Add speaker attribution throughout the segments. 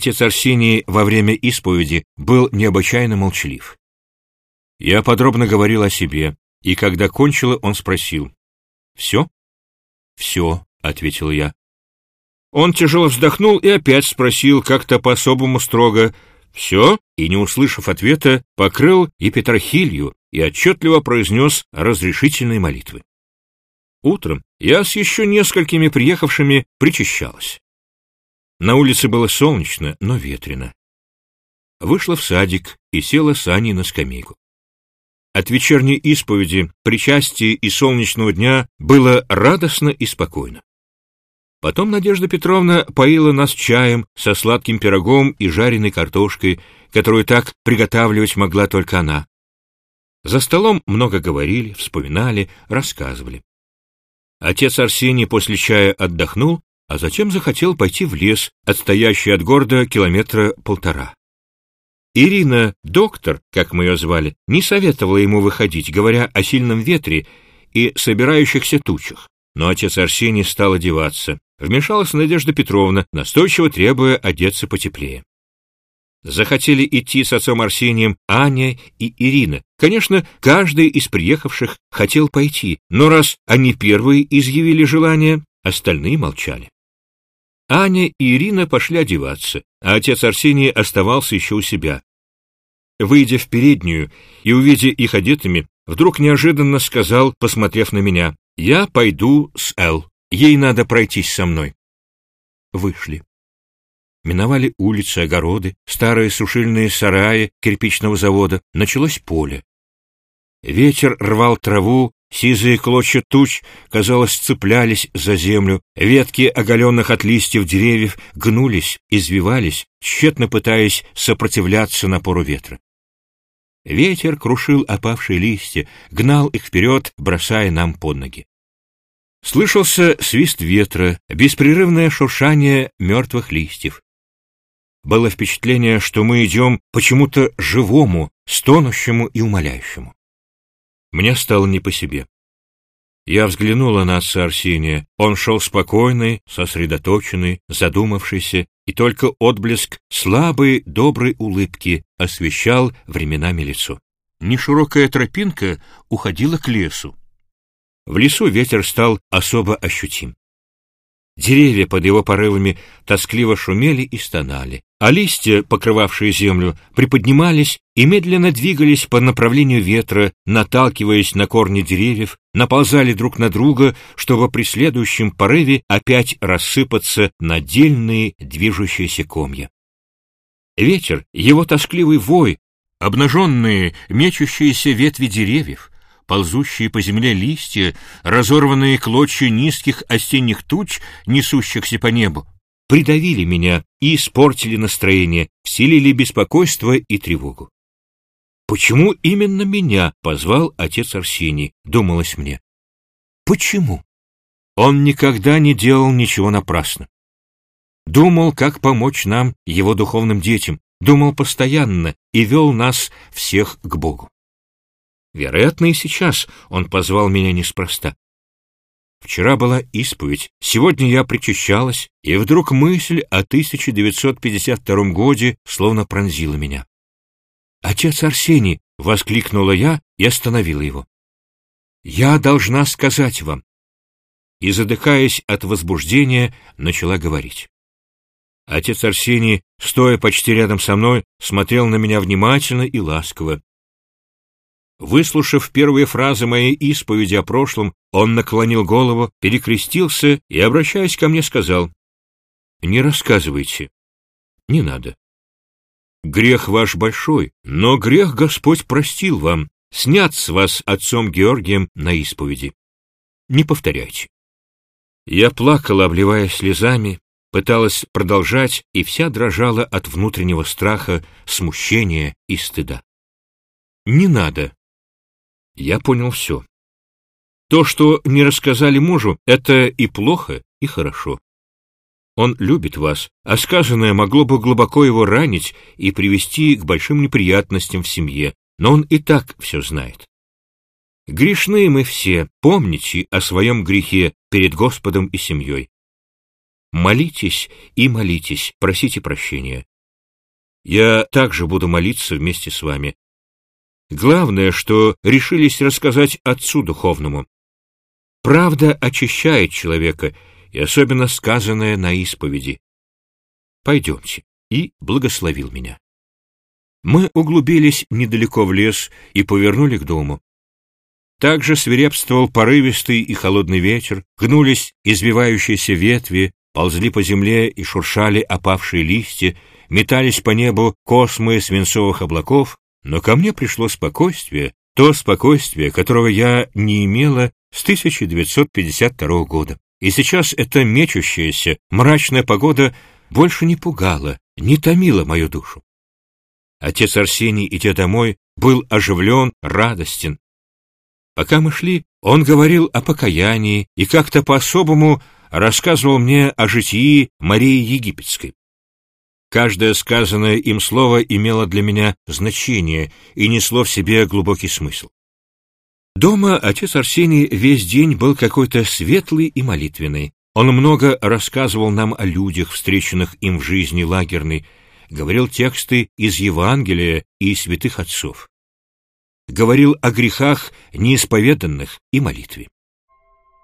Speaker 1: Отец Арсений во время исповеди был необычайно молчалив. Я подробно говорил о себе, и когда кончила, он спросил. «Все?» «Все», — ответил я. Он тяжело вздохнул и опять спросил как-то по-особому строго «Все?» и, не услышав ответа, покрыл епитрахилью и отчетливо произнес разрешительные молитвы. Утром я с еще несколькими приехавшими причащалась. На улице было солнечно, но ветрено. Вышла в садик и села с Аней на скамейку. От вечерней исповеди, причастия и солнечного дня было радостно и спокойно. Потом Надежда Петровна поила нас чаем со сладким пирогом и жареной картошкой, которую так приготавливать могла только она. За столом много говорили, вспоминали, рассказывали. Отец Арсений после чая отдохнул, а затем захотел пойти в лес, отстоящий от города километра полтора. Ирина, доктор, как мы ее звали, не советовала ему выходить, говоря о сильном ветре и собирающихся тучах. Но отец Арсений стал одеваться. Вмешалась Надежда Петровна, настойчиво требуя одеться потеплее. Захотели идти с отцом Арсением Аня и Ирина. Конечно, каждый из приехавших хотел пойти, но раз они первые изъявили желание, остальные молчали. Аня и Ирина пошли одеваться, а отец Арсений оставался еще у себя. Выйдя в переднюю и увидя их одетыми, вдруг неожиданно сказал, посмотрев на меня, «Я пойду с Эл, ей надо пройтись со мной». Вышли. Миновали улицы, огороды, старые сушильные сараи кирпичного завода, началось поле. Ветер рвал траву, Сизые клочья туч, казалось, цеплялись за землю, ветки оголенных от листьев деревьев гнулись, извивались, тщетно пытаясь сопротивляться напору ветра. Ветер крушил опавшие листья, гнал их вперед, бросая нам под ноги. Слышался свист ветра, беспрерывное шуршание мертвых листьев. Было впечатление, что мы идем почему-то живому, стонущему и умоляющему. Мне стало не по себе. Я взглянула на отца Арсения. Он шел спокойный, сосредоточенный, задумавшийся, и только отблеск слабой, доброй улыбки освещал временами лицо. Неширокая тропинка уходила к лесу. В лесу ветер стал особо ощутим. Деревья под его порывами тоскливо шумели и стонали, а листья, покрывавшие землю, приподнимались и медленно двигались по направлению ветра, наталкиваясь на корни деревьев, наползали друг на друга, чтобы при следующем порыве опять рассыпаться на отдельные движущиеся комья. Ветер, его тоскливый вой, обнаженные, мечущиеся ветви деревьев, ползущие по земле листья, разорванные клочья низких осенних туч, несущихся по небу, придавили меня и испортили настроение, вселили беспокойство и тревогу. Почему именно меня позвал отец Арсений, думалось мне. Почему? Он никогда не делал ничего напрасно. Думал, как помочь нам, его духовным детям, думал постоянно и вел нас всех к Богу. Вероятно, и сейчас он позвал меня неспроста. Вчера была исповедь, сегодня я причащалась, и вдруг мысль о 1952 годе словно пронзила меня. «Отец Арсений!» — воскликнула я и остановила его. «Я должна сказать вам!» И, задыхаясь от возбуждения, начала говорить. Отец Арсений, стоя почти рядом со мной, смотрел на меня внимательно и ласково. Выслушав первые фразы моей исповеди о прошлом, он наклонил голову, перекрестился и, обращаясь ко мне, сказал, «Не рассказывайте. Не надо. Грех ваш большой, но грех Господь простил вам, снят с вас отцом Георгием на исповеди. Не повторяйте». Я плакала, обливаясь слезами, пыталась продолжать и вся дрожала от внутреннего страха, смущения и стыда. «Не надо», я понял все. То, что не рассказали мужу, это и плохо, и хорошо. Он любит вас, а сказанное могло бы глубоко его ранить и привести к большим неприятностям в семье, но он и так все знает. Грешны мы все, помните о своем грехе перед Господом и семьей. Молитесь и молитесь, просите прощения. я также буду молиться вместе с вами. Главное, что решились рассказать Отцу Духовному. Правда очищает человека, и особенно сказанное на исповеди. Пойдемте, и благословил меня. Мы углубились недалеко в лес и повернули к дому. Также свирепствовал порывистый и холодный ветер, гнулись извивающиеся ветви, ползли по земле и шуршали опавшие листья, метались по небу космы свинцовых облаков, но ко мне пришло спокойствие, то спокойствие, которого я не имела с 1952 года. И сейчас эта мечущаяся, мрачная погода больше не пугала, не томила мою душу. Отец Арсений, идя домой, был оживлен, радостен. Пока мы шли, он говорил о покаянии и как-то по-особому рассказывал мне о житии Марии Египетской. Каждое сказанное им слово имело для меня значение и несло в себе глубокий смысл. Дома отец Арсений весь день был какой-то светлый и молитвенный. Он много рассказывал нам о людях, встреченных им в жизни лагерной, говорил тексты из Евангелия и святых отцов. Говорил о грехах неисповеданных и молитве.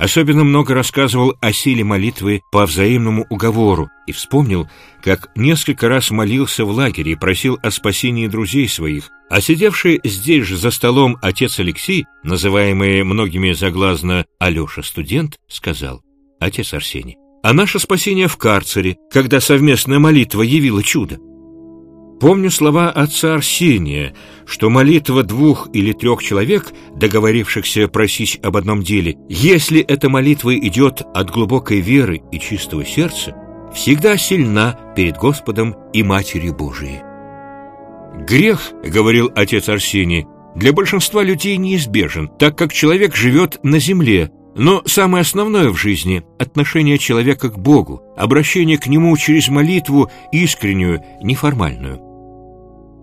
Speaker 1: Особенно много рассказывал о силе молитвы по взаимному уговору и вспомнил, как несколько раз молился в лагере и просил о спасении друзей своих, а сидевший здесь же за столом отец Алексей, называемый многими заглазно Алеша-студент, сказал, «Отец Арсений, а наше спасение в карцере, когда совместная молитва явила чудо?» Помню слова отца Арсения, что молитва двух или трех человек, договорившихся просить об одном деле, если эта молитва идет от глубокой веры и чистого сердца, всегда сильна перед Господом и Матерью Божией. «Грех, — говорил отец Арсений, — для большинства людей неизбежен, так как человек живет на земле, но самое основное в жизни — отношение человека к Богу, обращение к Нему через молитву искреннюю, неформальную.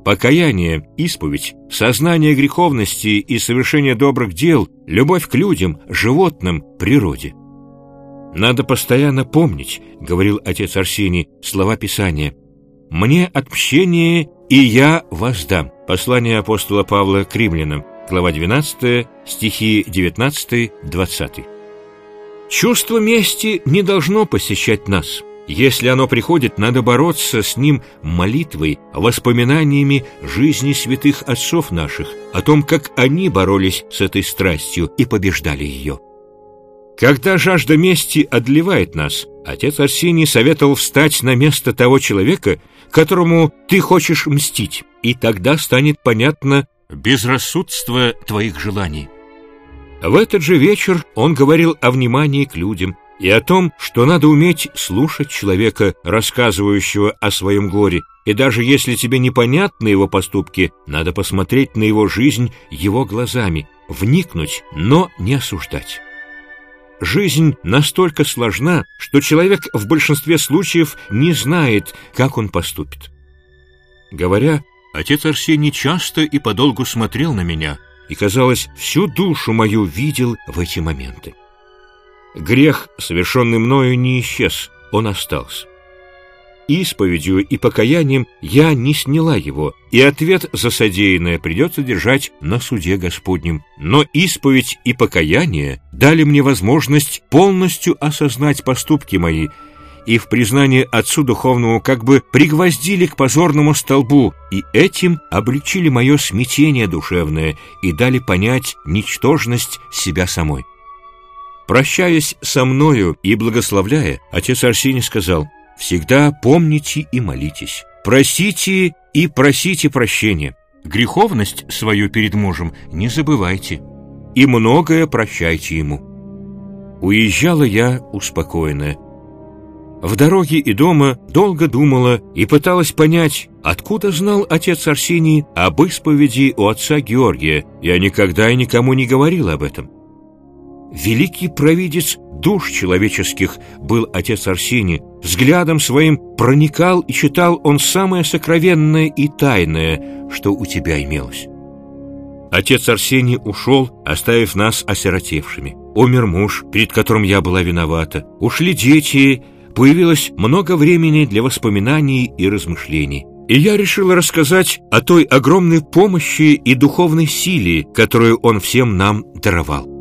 Speaker 1: Покаяние, исповедь, сознание греховности и совершение добрых дел, любовь к людям, животным, природе. «Надо постоянно помнить», — говорил отец Арсений, слова Писания, «мне отмщение, и я воздам». Послание апостола Павла к римлянам, глава 12, стихи 19-20. Чувство мести не должно посещать нас. Если оно приходит, надо бороться с ним молитвой, воспоминаниями жизни святых отцов наших, о том, как они боролись с этой страстью и побеждали ее. Когда жажда мести одолевает нас, отец Арсений советовал встать на место того человека, которому ты хочешь мстить, и тогда станет понятно безрассудство твоих желаний. В этот же вечер он говорил о внимании к людям, и о том, что надо уметь слушать человека, рассказывающего о своем горе, и даже если тебе непонятны его поступки, надо посмотреть на его жизнь его глазами, вникнуть, но не осуждать. Жизнь настолько сложна, что человек в большинстве случаев не знает, как он поступит. Говоря, отец Арсений часто и подолгу смотрел на меня, и, казалось, всю душу мою видел в эти моменты. Грех, совершенный мною, не исчез, он остался. Исповедью и покаянием я не сняла его, и ответ за содеянное придется держать на суде Господнем. Но исповедь и покаяние дали мне возможность полностью осознать поступки мои, и в признании Отцу Духовному как бы пригвоздили к позорному столбу, и этим облегчили мое смятение душевное и дали понять ничтожность себя самой. Прощаясь со мною и благословляя, отец Арсений сказал, «Всегда помните и молитесь, просите и просите прощения, греховность свою перед мужем не забывайте, и многое прощайте ему». Уезжала я успокоенная. В дороге и дома долго думала и пыталась понять, откуда знал отец Арсений об исповеди у отца Георгия. Я никогда и никому не говорил об этом. Великий провидец душ человеческих был отец Арсений. Взглядом своим проникал и читал он самое сокровенное и тайное, что у тебя имелось. Отец Арсений ушел, оставив нас осиротевшими. Умер муж, перед которым я была виновата. Ушли дети, появилось много времени для воспоминаний и размышлений. И я решила рассказать о той огромной помощи и духовной силе, которую он всем нам даровал.